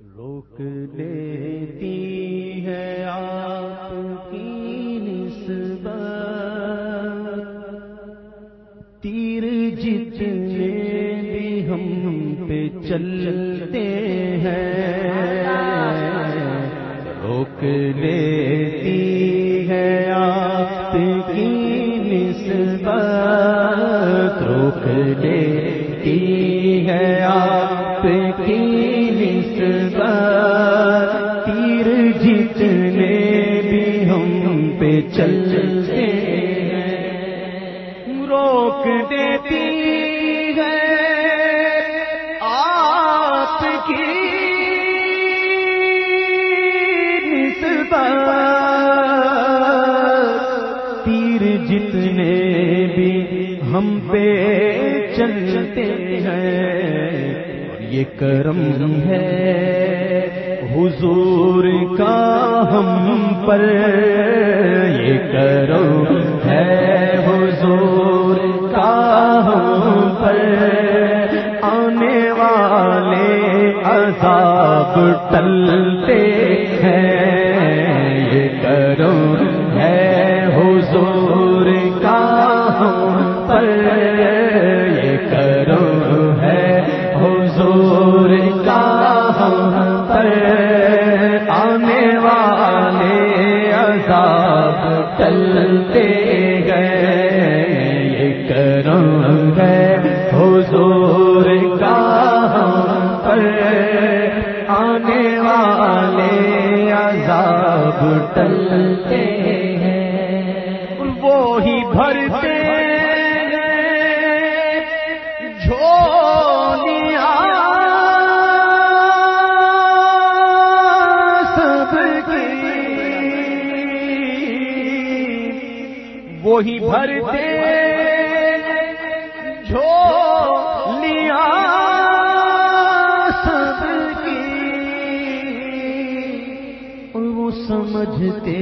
روک لیتی ہے آپ کی نسبت۔ تیر جتنے بھی ہم پہ چلتے ہیں روک لیتی ہے آپ کی نسبت۔ روک لیتی تیر جتنے بھی ہم پہ چلتے ہیں، اور یہ کرم ہے حضور کا ہم پر۔ یہ کرم ہے حضور کا ہم پر۔ آنے والے عذاب ٹلتے سب ٹلتے ہیں۔ وہی بھرتے وہی بھرتے سمجھتے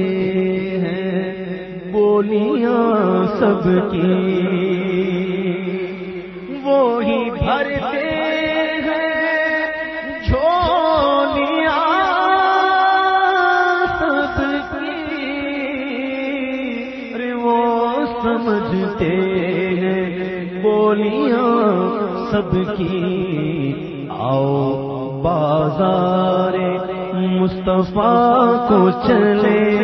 ہیں بولیاں سب کی وہی بھرتے ہیں جھولیاں سب کی وہ سمجھتے ہیں بولیاں سب کی آؤ بازار مصطفیٰ کو چلے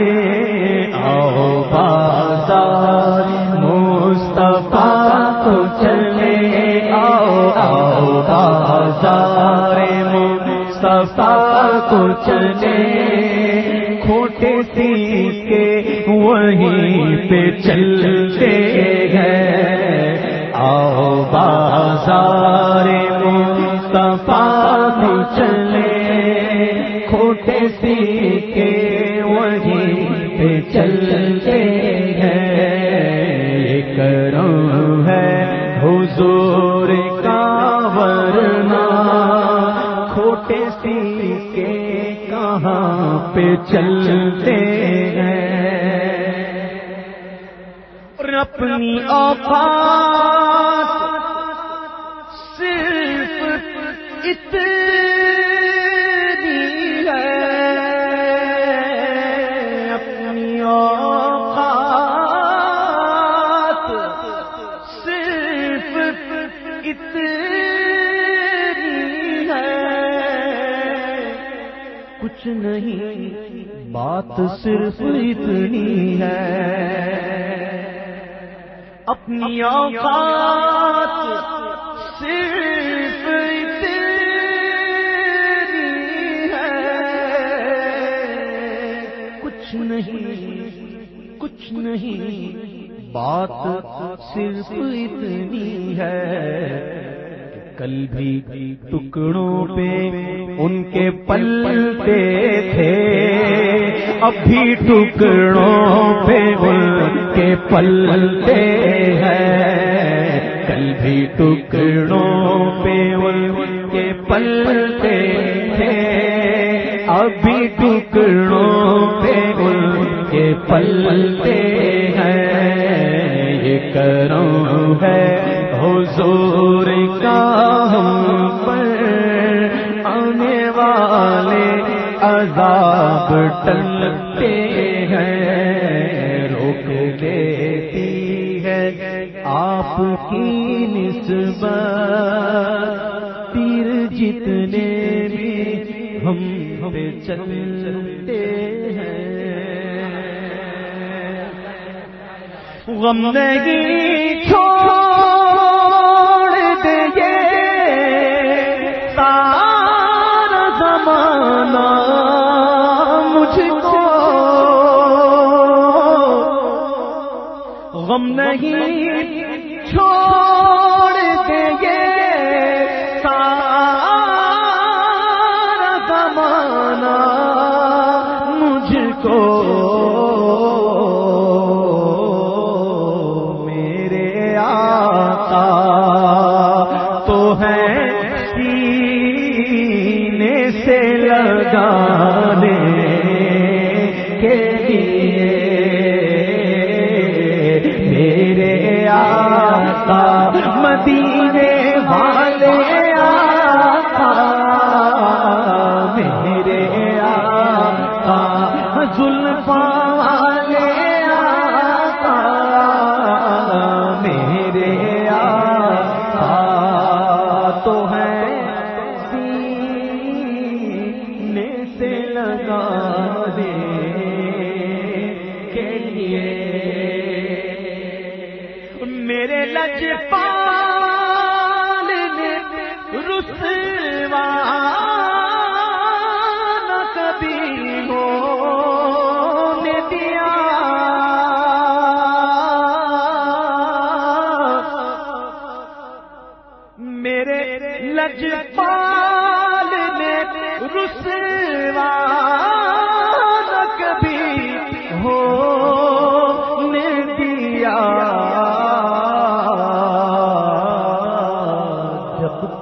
آؤ بازار۔ مصطفیٰ کو چلے آؤ آؤ بازار۔ مصطفیٰ کو چلے۔ کھوٹے سی کے وہیں پہ چلتے ہیں۔ آؤ بازار۔ مصطفیٰ کو چلے۔ کھوٹے سی کے وہیں پہ چلتے ہیں۔ کرم ہے حضور کا ورنہ۔ کھوٹے سی کے کہاں پہ چلتے ہیں۔ اپنی اوقات صرف اتنی کچھ نہیں، بات صرف اتنی ہے۔ اپنی اوقات صرف اتنی ہے۔ کچھ نہیں کچھ نہیں، بات صرف اتنی ہے کل بھی ٹکڑوں پہ ان کے پلتے تھے۔ اب بھی ٹکڑوں پہ ان کے پلتے ہیں۔ کل بھی ٹکڑوں پہ ان کے پلتے تھے۔ اب بھی ٹکڑوں پہ ان کے پلتے ہیں۔ یہ کرم ہے حضور عذاب ٹلتے ہیں، روک دیتی ہے آپ کی نسبت۔ تیر جتنے بھی ہم پہ چلتے ہیں۔ غم نہیں غم نہیں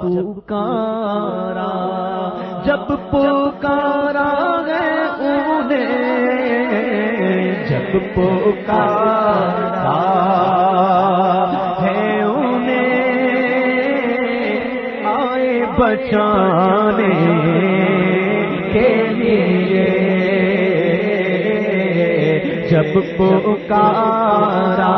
پکارا، جب پکارا ہے انہیں، جب پکارا ہے انہیں، آئے بچانے کے لیے۔ جب پکارا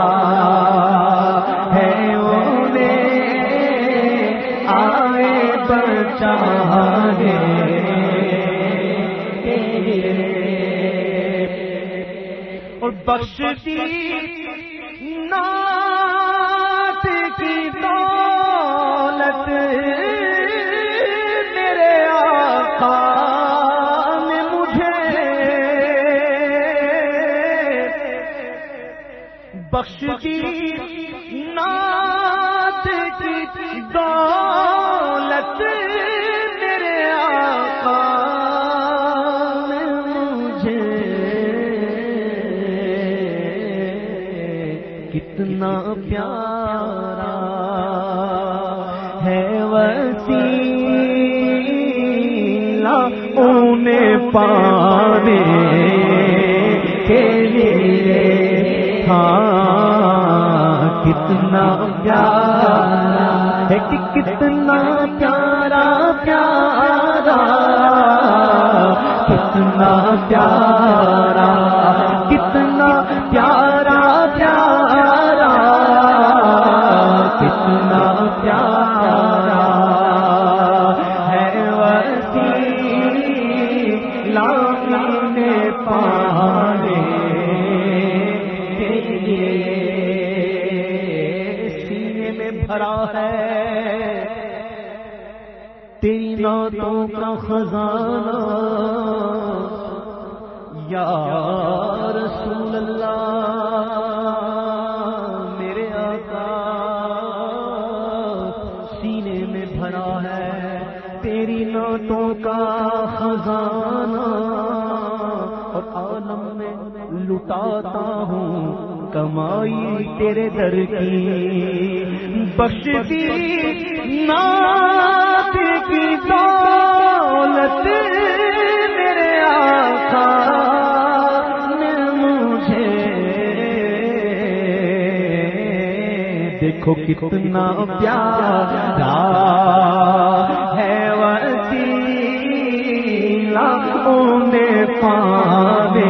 بخش دی نات کی دولت میرے آقا نے مجھے بخش دی کتنا پیارا ہے وسیلہ انہیں پانے کے لیے۔ ہاں کتنا پیارا ہے کہ کتنا پیارا پیارا، کتنا پیارا۔ خزانہ۔ یا رسول اللہ، میرے آقا، سینے میں بھرا ہے تیری نعتوں کا خزانہ۔ اور عالم میں لٹاتا ہوں، کمائی تیرے در کی۔ بخش دی نات دیکھو کتنا پیارا ہے وسیع وسیلہ میں پانے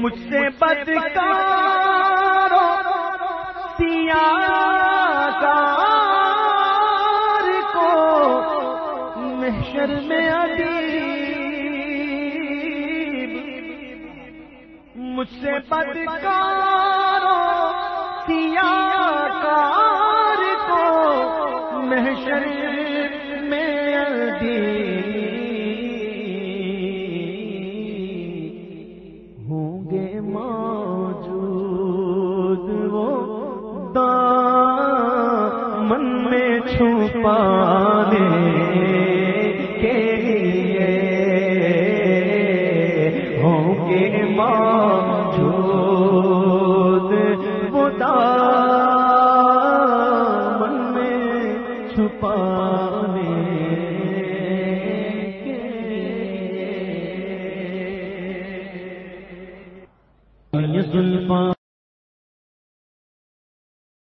مجھ سے بدکارو سیاکار کو محشر میں ادیب۔ مجھ سے بدکارو سیاکار کو محشر میں ہوں ماں